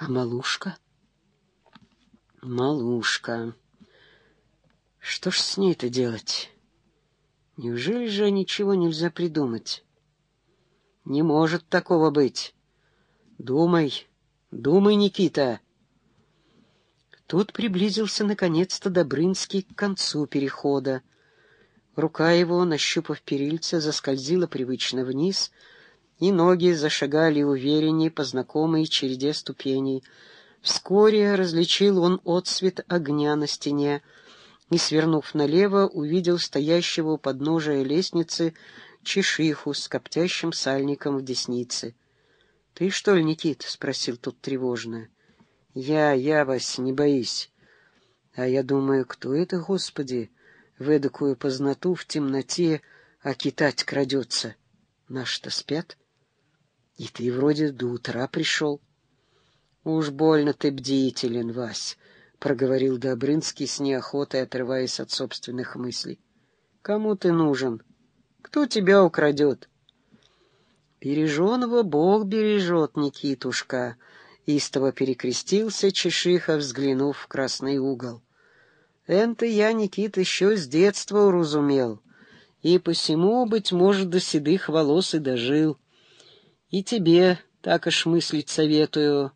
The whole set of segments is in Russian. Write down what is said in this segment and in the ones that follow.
А малушка? Малушка. Что ж с ней-то делать? Неужели же ничего нельзя придумать? Не может такого быть. Думай, думай, Никита. Тут приблизился наконец-то Добрынский к концу перехода. Рука его, нащупав перильце, заскользила привычно вниз, и ноги зашагали увереннее по знакомой череде ступеней. Вскоре различил он отсвет огня на стене и, свернув налево, увидел стоящего у подножия лестницы чешиху с коптящим сальником в деснице. — Ты что ли, Никит? — спросил тут тревожно. — Я, я, Вась, не боись. А я думаю, кто это, Господи, в эдакую познату в темноте, а китать крадется? Наши-то спят? И ты вроде до утра пришел. Уж больно ты бдителен, Вась, — проговорил Добрынский с неохотой, отрываясь от собственных мыслей. — Кому ты нужен? Кто тебя украдет? Береженого Бог бережет, Никитушка, — истово перекрестился Чешиха, взглянув в красный угол. Энто я, Никит, еще с детства уразумел, и посему, быть может, до седых волос и дожил. И тебе так аж мыслить советую.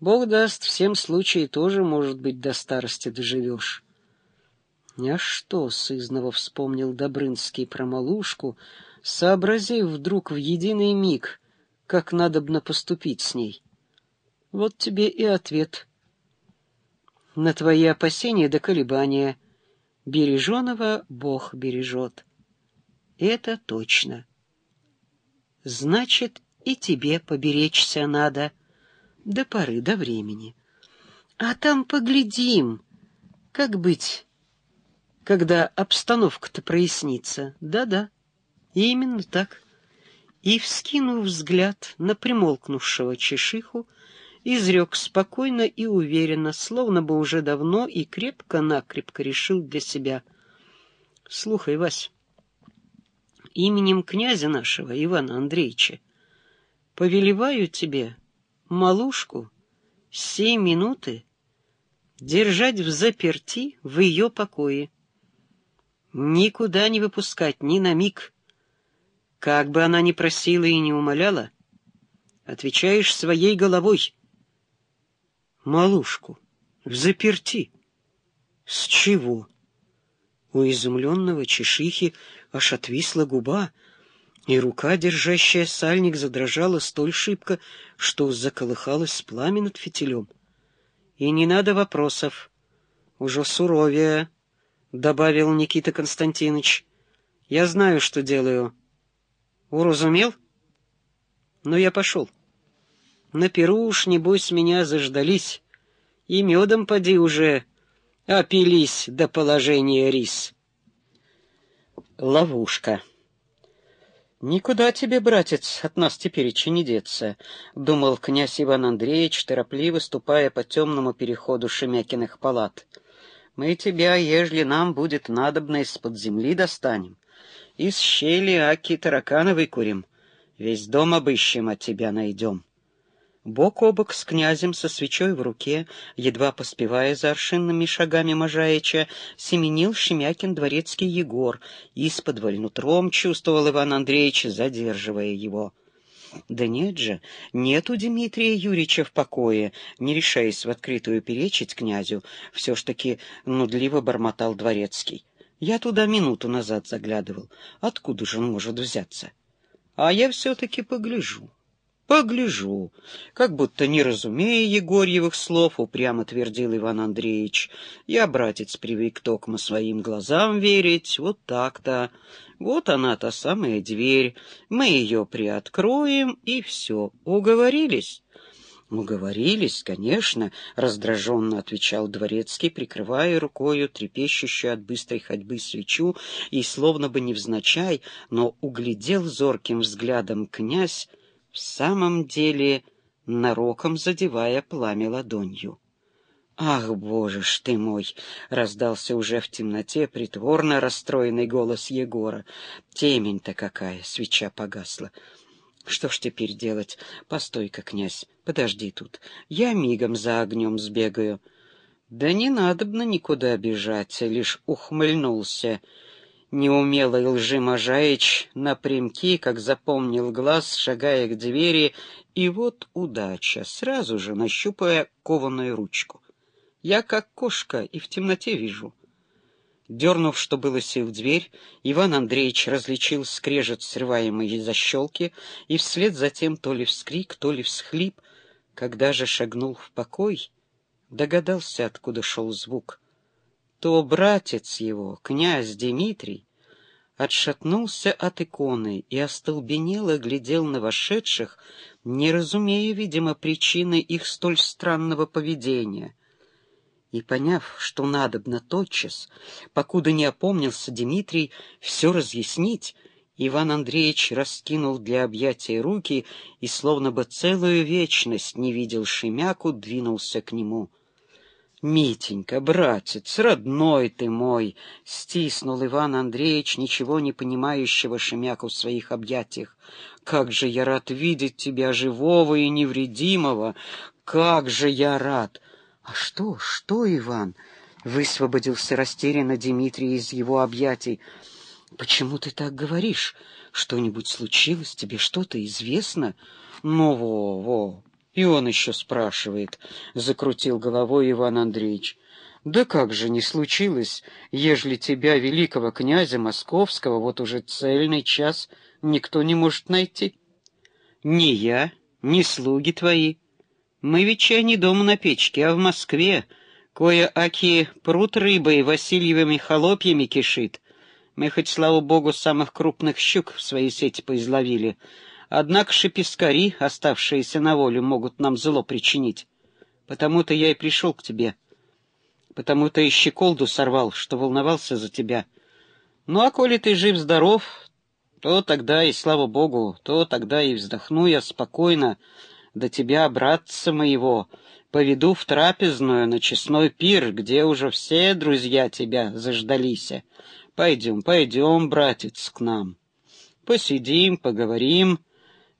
Бог даст, всем случае тоже, может быть, до старости доживешь. А что, сызново вспомнил Добрынский про малушку, — сообразив вдруг в единый миг, как надобно поступить с ней. Вот тебе и ответ. На твои опасения до колебания береженого Бог бережет. Это точно. Значит, и тебе поберечься надо до поры до времени. А там поглядим, как быть, когда обстановка-то прояснится. Да-да. Именно так. И, вскинув взгляд на примолкнувшего чешиху, изрек спокойно и уверенно, словно бы уже давно и крепко-накрепко решил для себя. «Слухай, Вась, именем князя нашего, Ивана Андреевича, повелеваю тебе малушку сей минуты держать в заперти в ее покое. Никуда не выпускать ни на миг, как бы она ни просила и не умоляла, отвечаешь своей головой. Малушку, в заперти. С чего? У изумленного чешихи аж отвисла губа, и рука, держащая сальник, задрожала столь шибко, что заколыхалась пламя над фитилем. И не надо вопросов. Уже суровее, — добавил Никита Константинович. Я знаю, что делаю. Уразумел? Ну, я пошел. На перу уж, небось, меня заждались, и медом поди уже опились до положения рис. Ловушка. «Никуда тебе, братец, от нас теперь не деться», — думал князь Иван Андреевич, торопливо ступая по темному переходу Шемякиных палат. «Мы тебя, ежели нам будет надобно, из-под земли достанем. Из щели аки таракана выкурим. Весь дом обыщем, от тебя найдем. Бок о бок с князем со свечой в руке, едва поспевая за аршинными шагами Можаича, семенил Шемякин дворецкий Егор, из-под нутром чувствовал Иван Андреевич, задерживая его. Да нет же, нет у Дмитрия Юрьевича в покое, не решаясь в открытую перечить князю, все ж таки нудливо бормотал дворецкий. Я туда минуту назад заглядывал. Откуда же он может взяться? А я все-таки погляжу. Погляжу. Как будто не разумея Егорьевых слов, упрямо твердил Иван Андреевич. Я, братец, привык токмо своим глазам верить. Вот так-то. Вот она, та самая дверь. Мы ее приоткроем, и все. Уговорились? «Уговорились, конечно», — раздраженно отвечал Дворецкий, прикрывая рукою трепещущую от быстрой ходьбы свечу, и, словно бы невзначай, но углядел зорким взглядом князь, в самом деле нароком задевая пламя ладонью. «Ах, боже ж ты мой!» — раздался уже в темноте притворно расстроенный голос Егора. «Темень-то какая!» — свеча погасла. Что ж теперь делать? Постой-ка, князь, подожди тут. Я мигом за огнем сбегаю. Да не надобно никуда бежать, лишь ухмыльнулся. Неумелый лжи напрямки, как запомнил глаз, шагая к двери, и вот удача, сразу же нащупая кованую ручку. Я как кошка и в темноте вижу — Дернув, что было сил, дверь, Иван Андреевич различил скрежет срываемой защелки и вслед затем то ли вскрик, то ли всхлип. Когда же шагнул в покой, догадался, откуда шел звук. То братец его, князь Дмитрий, отшатнулся от иконы и остолбенело глядел на вошедших, не разумея, видимо, причины их столь странного поведения — и, поняв, что надобно тотчас, покуда не опомнился Дмитрий, все разъяснить, Иван Андреевич раскинул для объятия руки и, словно бы целую вечность не видел Шемяку, двинулся к нему. «Митенька, братец, родной ты мой!» — стиснул Иван Андреевич, ничего не понимающего Шемяку в своих объятиях. «Как же я рад видеть тебя живого и невредимого! Как же я рад!» «А что, что, Иван?» — высвободился растерянно Дмитрий из его объятий. «Почему ты так говоришь? Что-нибудь случилось? Тебе что-то известно?» «Ну, во-во!» И он еще спрашивает, — закрутил головой Иван Андреевич. «Да как же не случилось, ежели тебя, великого князя московского, вот уже цельный час никто не может найти? Ни я, ни слуги твои». Мы ведь не дома на печке, а в Москве. Кое-аки пруд рыбой Васильевыми холопьями кишит. Мы хоть, слава богу, самых крупных щук в своей сети поизловили. Однако шепескари, оставшиеся на волю, могут нам зло причинить. Потому-то я и пришел к тебе. Потому-то и щеколду сорвал, что волновался за тебя. Ну, а коли ты жив-здоров, то тогда и, слава богу, то тогда и вздохну я спокойно, до тебя, братца моего, поведу в трапезную на честной пир, где уже все друзья тебя заждались. Пойдем, пойдем, братец, к нам. Посидим, поговорим,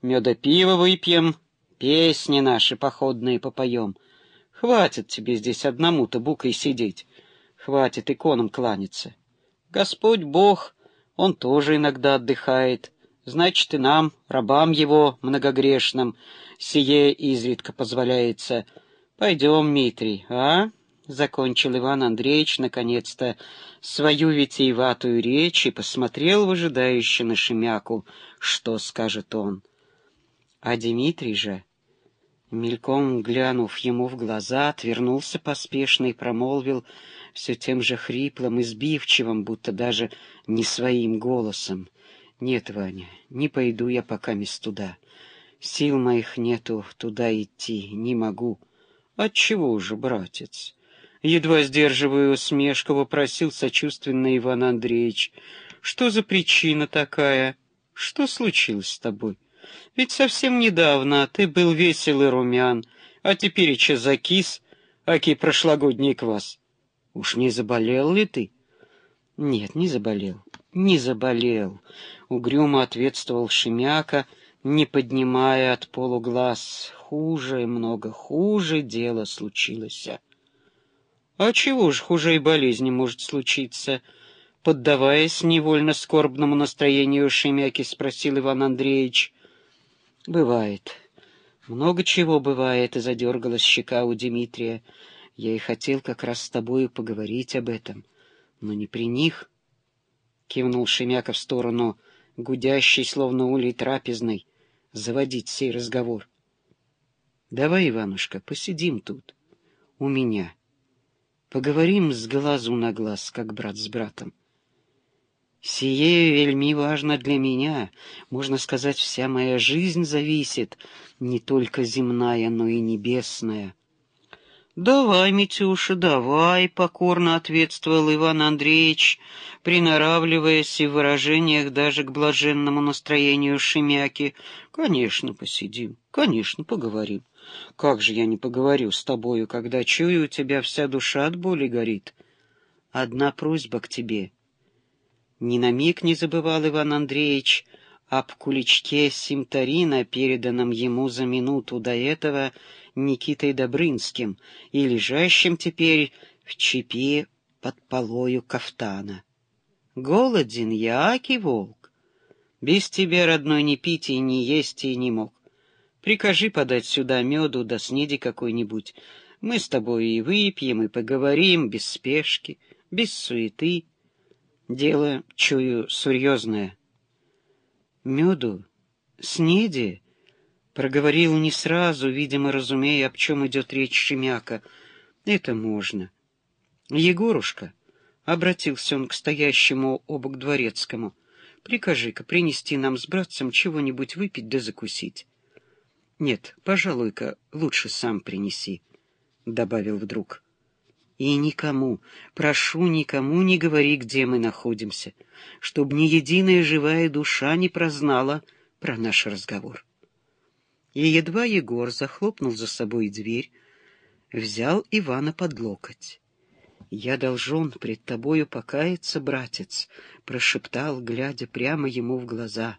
меда пиво выпьем, песни наши походные попоем. Хватит тебе здесь одному-то букой сидеть, хватит иконам кланяться. Господь Бог, Он тоже иногда отдыхает, значит, и нам, рабам Его многогрешным, сие изредка позволяется. Пойдем, Митрий, а? — закончил Иван Андреевич, наконец-то, свою витиеватую речь и посмотрел выжидающе на Шемяку, что скажет он. А Дмитрий же, мельком глянув ему в глаза, отвернулся поспешно и промолвил все тем же хриплым и сбивчивым, будто даже не своим голосом. — Нет, Ваня, не пойду я пока мест туда. Сил моих нету туда идти, не могу. Отчего же, братец? Едва сдерживая усмешку, вопросил сочувственно Иван Андреевич. Что за причина такая? Что случилось с тобой? Ведь совсем недавно ты был весел и румян, а теперь еще закис, аки прошлогодний квас. Уж не заболел ли ты? Нет, не заболел, не заболел, — угрюмо ответствовал Шемяка, — не поднимая от полу глаз. Хуже, много хуже дело случилось. А чего ж хуже и болезни может случиться? Поддаваясь невольно скорбному настроению Шемяки, спросил Иван Андреевич. Бывает. Много чего бывает, и задергалась щека у Дмитрия. Я и хотел как раз с тобою поговорить об этом, но не при них. Кивнул Шемяка в сторону гудящей, словно улей трапезной заводить сей разговор. Давай, Иванушка, посидим тут, у меня. Поговорим с глазу на глаз, как брат с братом. Сие вельми важно для меня, можно сказать, вся моя жизнь зависит, не только земная, но и небесная. «Давай, Митюша, давай», — покорно ответствовал Иван Андреевич, приноравливаясь и в выражениях даже к блаженному настроению Шемяки. «Конечно, посидим, конечно, поговорим. Как же я не поговорю с тобою, когда чую, у тебя вся душа от боли горит? Одна просьба к тебе». Ни на миг не забывал Иван Андреевич об куличке симтарина, переданном ему за минуту до этого Никитой Добрынским и лежащим теперь в чепе под полою кафтана. Голоден я, аки волк. Без тебя, родной, ни пить и ни есть и не мог. Прикажи подать сюда меду да снеди какой-нибудь. Мы с тобой и выпьем, и поговорим без спешки, без суеты. Дело, чую, серьезное. Меду? Снеди? Проговорил не сразу, видимо, разумея, об чем идет речь Шемяка. Это можно. Егорушка, — обратился он к стоящему обок дворецкому, — прикажи-ка принести нам с братцем чего-нибудь выпить да закусить. — Нет, пожалуй-ка, лучше сам принеси, — добавил вдруг. И никому, прошу, никому не говори, где мы находимся, чтобы ни единая живая душа не прознала про наш разговор. И едва Егор захлопнул за собой дверь, взял Ивана под локоть. «Я должен пред тобою покаяться, братец», — прошептал, глядя прямо ему в глаза.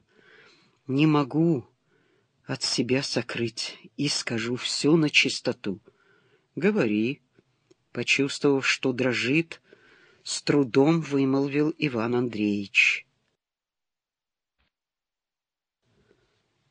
«Не могу от себя сокрыть и скажу все на чистоту. Говори, Почувствовав, что дрожит, с трудом вымолвил Иван Андреевич.